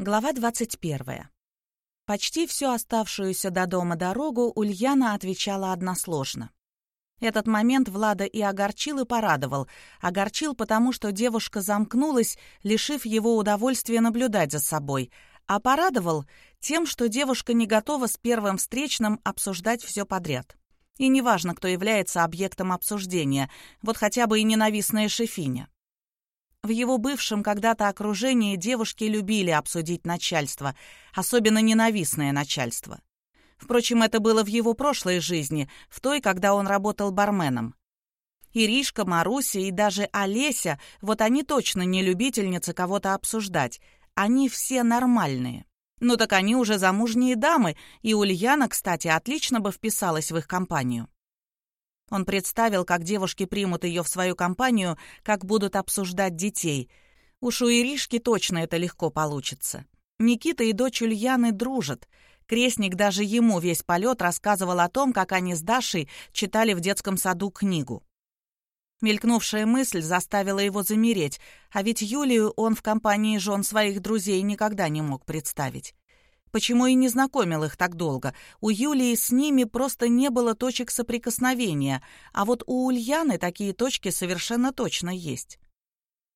Глава 21. Почти всю оставшуюся до дома дорогу Ульяна отвечала односложно. Этот момент Влада и огорчил, и порадовал. Огорчил, потому что девушка замкнулась, лишив его удовольствия наблюдать за собой. А порадовал тем, что девушка не готова с первым встречным обсуждать все подряд. И неважно, кто является объектом обсуждения, вот хотя бы и ненавистная шефиня. В его бывшем когда-то окружении девушки любили обсудить начальство, особенно ненавистное начальство. Впрочем, это было в его прошлой жизни, в той, когда он работал барменом. Иришка, Маруся и даже Олеся, вот они точно не любительницы кого-то обсуждать. Они все нормальные. Ну так они уже замужние дамы, и Ульяна, кстати, отлично бы вписалась в их компанию. Он представил, как девушки примут ее в свою компанию, как будут обсуждать детей. Уж у Иришки точно это легко получится. Никита и дочь Ульяны дружат. Крестник даже ему весь полет рассказывал о том, как они с Дашей читали в детском саду книгу. Мелькнувшая мысль заставила его замереть, а ведь Юлию он в компании жен своих друзей никогда не мог представить. Почему и не знакомил их так долго? У Юлии с ними просто не было точек соприкосновения, а вот у Ульяны такие точки совершенно точно есть.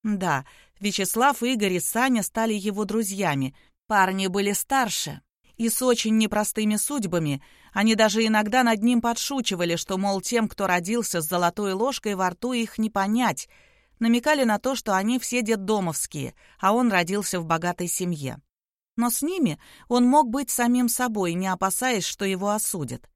Да, Вячеслав, Игорь и Саня стали его друзьями. Парни были старше и с очень непростыми судьбами. Они даже иногда над ним подшучивали, что, мол, тем, кто родился с золотой ложкой во рту, их не понять. Намекали на то, что они все детдомовские, а он родился в богатой семье. Но с ними он мог быть самим собой, не опасаясь, что его осудят.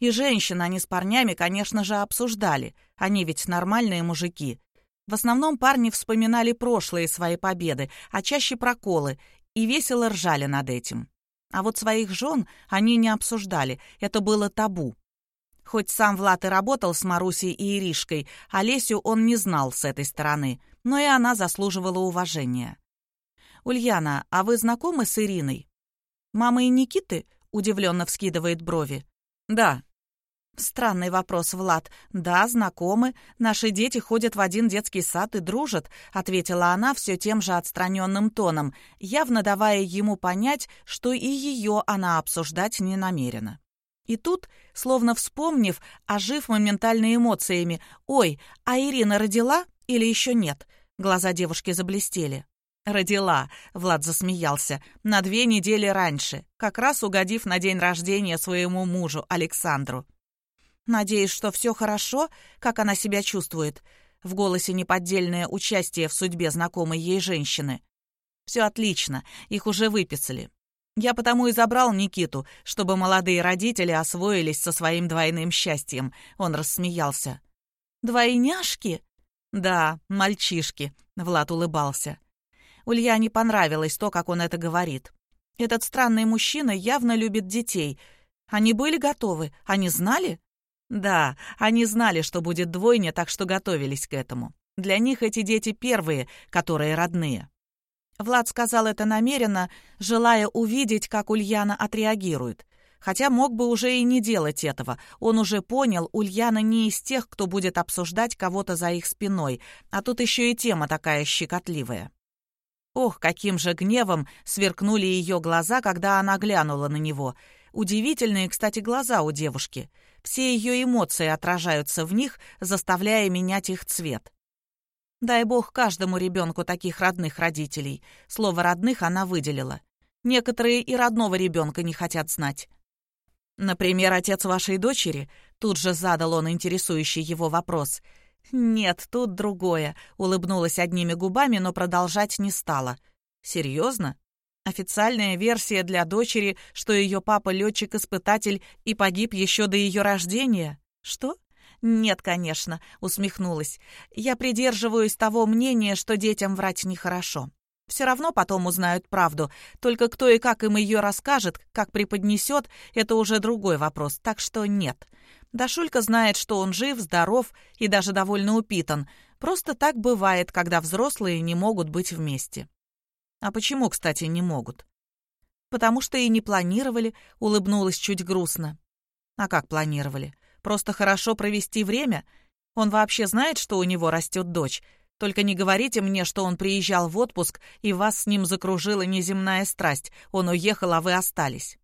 И женщин они с парнями, конечно же, обсуждали. Они ведь нормальные мужики. В основном парни вспоминали прошлые свои победы, а чаще проколы, и весело ржали над этим. А вот своих жен они не обсуждали, это было табу. Хоть сам Влад и работал с Марусей и Иришкой, Олесю он не знал с этой стороны, но и она заслуживала уважения. «Ульяна, а вы знакомы с Ириной?» «Мама и Никиты?» — удивленно вскидывает брови. «Да». Странный вопрос, Влад. «Да, знакомы. Наши дети ходят в один детский сад и дружат», — ответила она все тем же отстраненным тоном, явно давая ему понять, что и ее она обсуждать не намерена. И тут, словно вспомнив, ожив моментально эмоциями, «Ой, а Ирина родила или еще нет?» Глаза девушки заблестели. «Родила», — Влад засмеялся, — «на две недели раньше, как раз угодив на день рождения своему мужу Александру». «Надеюсь, что все хорошо, как она себя чувствует?» В голосе неподдельное участие в судьбе знакомой ей женщины. «Все отлично, их уже выписали. Я потому и забрал Никиту, чтобы молодые родители освоились со своим двойным счастьем», — он рассмеялся. «Двойняшки?» «Да, мальчишки», — Влад улыбался. Ульяне понравилось то, как он это говорит. Этот странный мужчина явно любит детей. Они были готовы? Они знали? Да, они знали, что будет двойня, так что готовились к этому. Для них эти дети первые, которые родные. Влад сказал это намеренно, желая увидеть, как Ульяна отреагирует. Хотя мог бы уже и не делать этого. Он уже понял, Ульяна не из тех, кто будет обсуждать кого-то за их спиной, а тут еще и тема такая щекотливая. Ох, каким же гневом сверкнули ее глаза, когда она глянула на него. Удивительные, кстати, глаза у девушки. Все ее эмоции отражаются в них, заставляя менять их цвет. Дай бог каждому ребенку таких родных родителей. Слово «родных» она выделила. Некоторые и родного ребенка не хотят знать. Например, отец вашей дочери, тут же задал он интересующий его вопрос — «Нет, тут другое», — улыбнулась одними губами, но продолжать не стала. «Серьезно? Официальная версия для дочери, что ее папа летчик-испытатель и погиб еще до ее рождения? Что?» «Нет, конечно», — усмехнулась. «Я придерживаюсь того мнения, что детям врать нехорошо. Все равно потом узнают правду, только кто и как им ее расскажет, как преподнесет, это уже другой вопрос, так что нет. Дашулька знает, что он жив, здоров и даже довольно упитан. Просто так бывает, когда взрослые не могут быть вместе. А почему, кстати, не могут? Потому что и не планировали, улыбнулась чуть грустно. А как планировали? Просто хорошо провести время? Он вообще знает, что у него растет дочь? Только не говорите мне, что он приезжал в отпуск, и вас с ним закружила неземная страсть. Он уехал, а вы остались».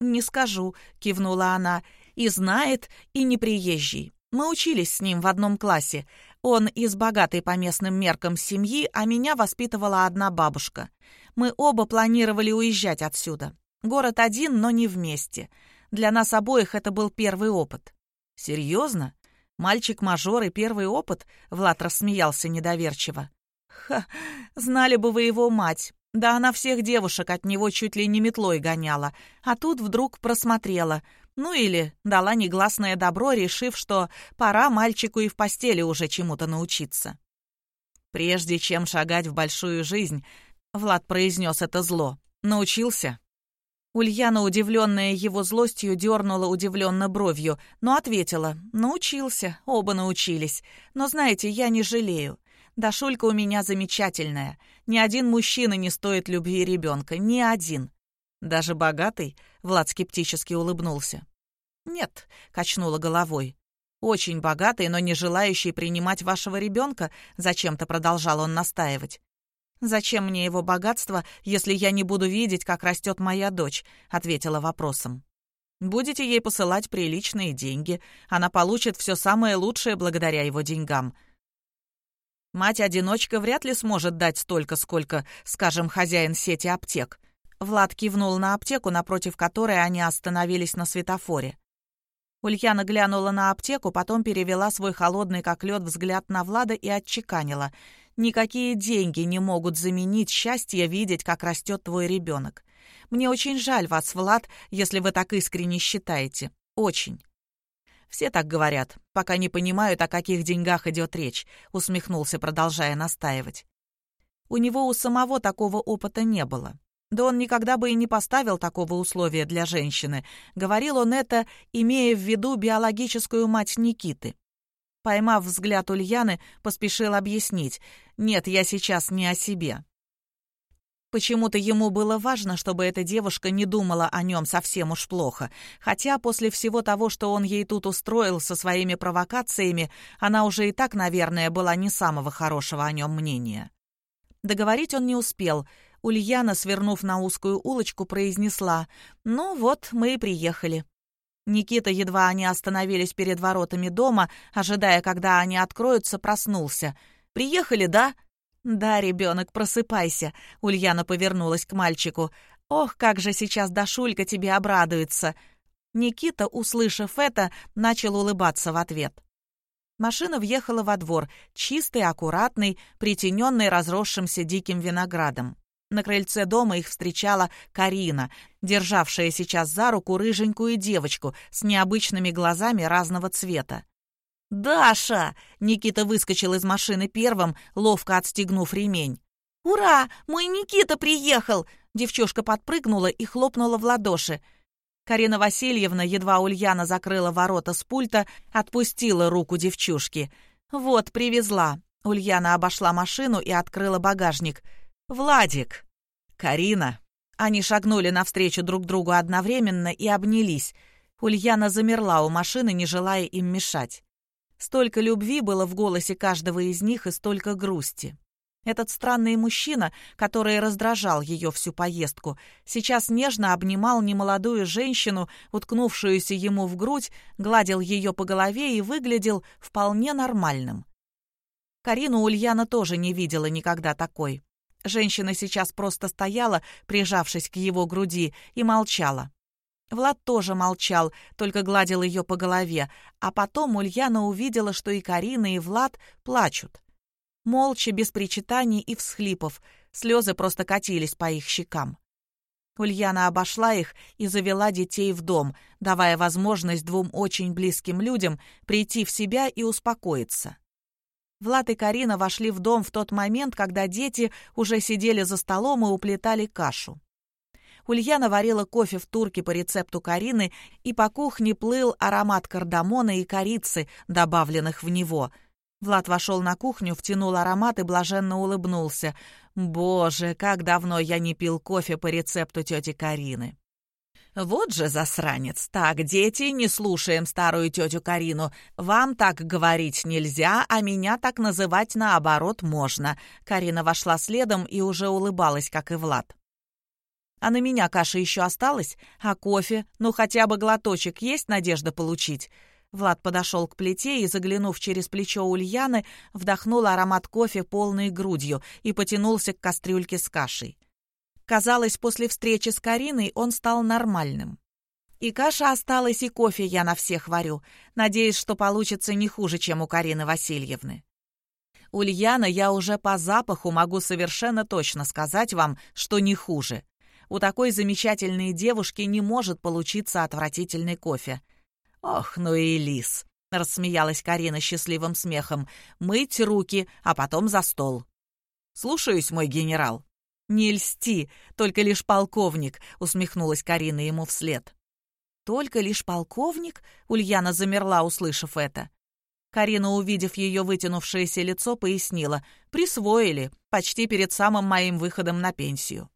«Не скажу», — кивнула она, — «и знает, и не приезжий. Мы учились с ним в одном классе. Он из богатой по местным меркам семьи, а меня воспитывала одна бабушка. Мы оба планировали уезжать отсюда. Город один, но не вместе. Для нас обоих это был первый опыт». «Серьезно? Мальчик-мажор и первый опыт?» Влад рассмеялся недоверчиво. «Ха, знали бы вы его мать. Да она всех девушек от него чуть ли не метлой гоняла, а тут вдруг просмотрела. Ну или дала негласное добро, решив, что пора мальчику и в постели уже чему-то научиться. «Прежде чем шагать в большую жизнь», — Влад произнес это зло, — «научился». Ульяна, удивленная его злостью, дернула удивленно бровью, но ответила, «Научился, оба научились. Но знаете, я не жалею. Дашулька у меня замечательная. Ни один мужчина не стоит любви ребенка. Ни один. Даже богатый? Влад скептически улыбнулся. Нет, качнула головой. Очень богатый, но не желающий принимать вашего ребенка, зачем-то продолжал он настаивать. «Зачем мне его богатство, если я не буду видеть, как растет моя дочь?» — ответила вопросом. «Будете ей посылать приличные деньги. Она получит все самое лучшее благодаря его деньгам. Мать-одиночка вряд ли сможет дать столько, сколько, скажем, хозяин сети аптек. Влад кивнул на аптеку, напротив которой они остановились на светофоре. Ульяна глянула на аптеку, потом перевела свой холодный как лед взгляд на Влада и отчеканила. «Никакие деньги не могут заменить счастье видеть, как растет твой ребенок. Мне очень жаль вас, Влад, если вы так искренне считаете. Очень. «Все так говорят, пока не понимают, о каких деньгах идет речь», — усмехнулся, продолжая настаивать. У него у самого такого опыта не было. Да он никогда бы и не поставил такого условия для женщины. Говорил он это, имея в виду биологическую мать Никиты. Поймав взгляд Ульяны, поспешил объяснить. «Нет, я сейчас не о себе. Почему-то ему было важно, чтобы эта девушка не думала о нем совсем уж плохо, хотя после всего того, что он ей тут устроил со своими провокациями, она уже и так, наверное, была не самого хорошего о нем мнения. Договорить он не успел. Ульяна, свернув на узкую улочку, произнесла «Ну вот, мы и приехали». Никита, едва они остановились перед воротами дома, ожидая, когда они откроются, проснулся. «Приехали, да?» «Да, ребенок, просыпайся», — Ульяна повернулась к мальчику. «Ох, как же сейчас Дашулька тебе обрадуется!» Никита, услышав это, начал улыбаться в ответ. Машина въехала во двор, чистый, аккуратный, притененный разросшимся диким виноградом. На крыльце дома их встречала Карина, державшая сейчас за руку рыженькую девочку с необычными глазами разного цвета. «Даша!» — Никита выскочил из машины первым, ловко отстегнув ремень. «Ура! Мой Никита приехал!» Девчушка подпрыгнула и хлопнула в ладоши. Карина Васильевна, едва Ульяна закрыла ворота с пульта, отпустила руку девчушки. «Вот, привезла». Ульяна обошла машину и открыла багажник. «Владик!» «Карина!» Они шагнули навстречу друг другу одновременно и обнялись. Ульяна замерла у машины, не желая им мешать. Столько любви было в голосе каждого из них и столько грусти. Этот странный мужчина, который раздражал ее всю поездку, сейчас нежно обнимал немолодую женщину, уткнувшуюся ему в грудь, гладил ее по голове и выглядел вполне нормальным. Карину Ульяна тоже не видела никогда такой. Женщина сейчас просто стояла, прижавшись к его груди, и молчала. Влад тоже молчал, только гладил ее по голове, а потом Ульяна увидела, что и Карина, и Влад плачут. Молча, без причитаний и всхлипов, слезы просто катились по их щекам. Ульяна обошла их и завела детей в дом, давая возможность двум очень близким людям прийти в себя и успокоиться. Влад и Карина вошли в дом в тот момент, когда дети уже сидели за столом и уплетали кашу. Ульяна варила кофе в турке по рецепту Карины, и по кухне плыл аромат кардамона и корицы, добавленных в него. Влад вошел на кухню, втянул аромат и блаженно улыбнулся. «Боже, как давно я не пил кофе по рецепту тети Карины!» «Вот же засранец! Так, дети, не слушаем старую тетю Карину. Вам так говорить нельзя, а меня так называть наоборот можно». Карина вошла следом и уже улыбалась, как и Влад. «А на меня каша еще осталась? А кофе? Ну, хотя бы глоточек есть надежда получить?» Влад подошел к плите и, заглянув через плечо Ульяны, вдохнул аромат кофе полной грудью и потянулся к кастрюльке с кашей. Казалось, после встречи с Кариной он стал нормальным. И каша осталась, и кофе я на всех варю. Надеюсь, что получится не хуже, чем у Карины Васильевны. Ульяна, я уже по запаху могу совершенно точно сказать вам, что не хуже. У такой замечательной девушки не может получиться отвратительный кофе. «Ох, ну и лис!» — рассмеялась Карина счастливым смехом. «Мыть руки, а потом за стол». «Слушаюсь, мой генерал». «Не льсти, только лишь полковник», — усмехнулась Карина ему вслед. «Только лишь полковник?» — Ульяна замерла, услышав это. Карина, увидев ее вытянувшееся лицо, пояснила. «Присвоили, почти перед самым моим выходом на пенсию».